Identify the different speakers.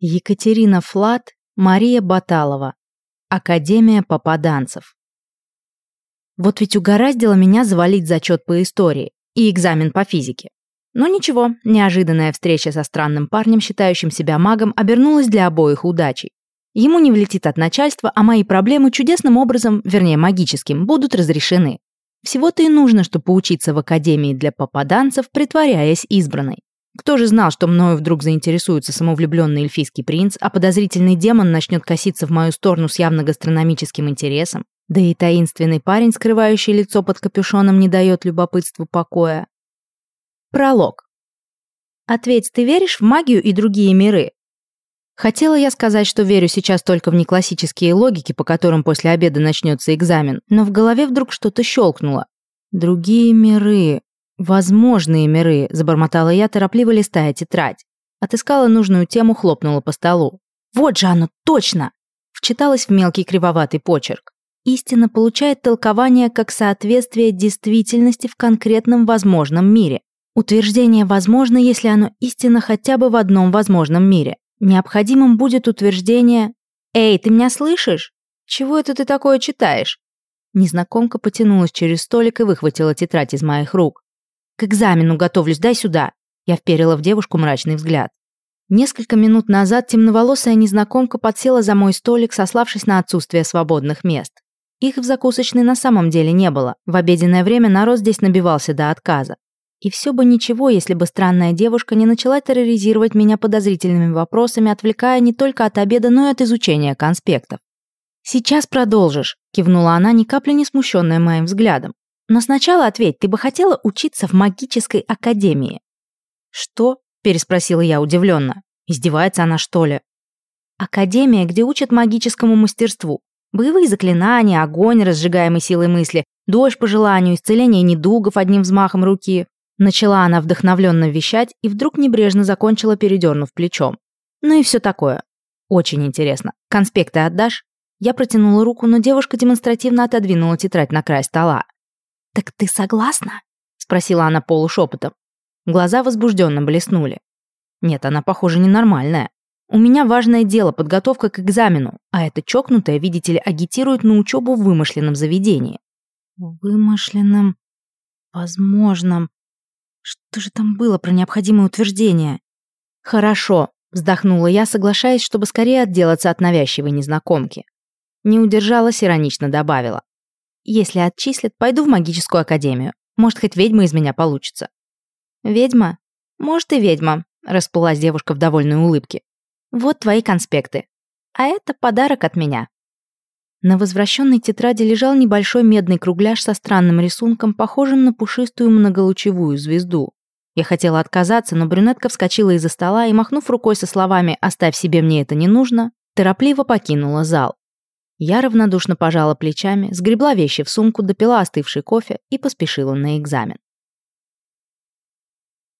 Speaker 1: Екатерина Флат, Мария Баталова. Академия попаданцев. Вот ведь угораздило меня завалить зачет по истории и экзамен по физике. Но ничего, неожиданная встреча со странным парнем, считающим себя магом, обернулась для обоих удачей. Ему не влетит от начальства, а мои проблемы чудесным образом, вернее магическим, будут разрешены. Всего-то и нужно, чтобы поучиться в Академии для попаданцев, притворяясь избранной. Кто же знал, что мною вдруг заинтересуется самовлюбленный эльфийский принц, а подозрительный демон начнет коситься в мою сторону с явно гастрономическим интересом? Да и таинственный парень, скрывающий лицо под капюшоном, не дает любопытству покоя. Пролог. Ответь, ты веришь в магию и другие миры? Хотела я сказать, что верю сейчас только в неклассические логики, по которым после обеда начнется экзамен, но в голове вдруг что-то щелкнуло. Другие миры. «Возможные миры», — забормотала я, торопливо листая тетрадь. Отыскала нужную тему, хлопнула по столу. «Вот же оно, точно!» Вчиталась в мелкий кривоватый почерк. Истина получает толкование как соответствие действительности в конкретном возможном мире. Утверждение возможно, если оно истинно хотя бы в одном возможном мире. Необходимым будет утверждение «Эй, ты меня слышишь? Чего это ты такое читаешь?» Незнакомка потянулась через столик и выхватила тетрадь из моих рук. К экзамену готовлюсь, дай сюда!» Я вперила в девушку мрачный взгляд. Несколько минут назад темноволосая незнакомка подсела за мой столик, сославшись на отсутствие свободных мест. Их в закусочной на самом деле не было. В обеденное время народ здесь набивался до отказа. И все бы ничего, если бы странная девушка не начала терроризировать меня подозрительными вопросами, отвлекая не только от обеда, но и от изучения конспектов. «Сейчас продолжишь», — кивнула она, ни капли не смущенная моим взглядом. Но сначала ответь, ты бы хотела учиться в магической академии?» «Что?» – переспросила я удивленно. «Издевается она, что ли?» «Академия, где учат магическому мастерству. Боевые заклинания, огонь, разжигаемый силой мысли, дождь по желанию, исцеление недугов одним взмахом руки». Начала она вдохновленно вещать и вдруг небрежно закончила, передернув плечом. Ну и все такое. Очень интересно. Конспекты отдашь? Я протянула руку, но девушка демонстративно отодвинула тетрадь на край стола. «Так ты согласна?» — спросила она полушепотом. Глаза возбужденно блеснули. Нет, она, похоже, ненормальная. У меня важное дело, подготовка к экзамену, а эта чокнутая, видите ли, агитирует на учебу в вымышленном заведении. Вымышленном... возможном... Что же там было про необходимое утверждение? Хорошо, вздохнула я, соглашаясь, чтобы скорее отделаться от навязчивой незнакомки. Не удержалась, иронично добавила. Если отчислят, пойду в магическую академию. Может, хоть ведьма из меня получится». «Ведьма? Может, и ведьма», — расплылась девушка в довольной улыбке. «Вот твои конспекты. А это подарок от меня». На возвращенной тетради лежал небольшой медный кругляш со странным рисунком, похожим на пушистую многолучевую звезду. Я хотела отказаться, но брюнетка вскочила из-за стола и, махнув рукой со словами «оставь себе, мне это не нужно», торопливо покинула зал. Я равнодушно пожала плечами, сгребла вещи в сумку, допила остывший кофе и поспешила на экзамен.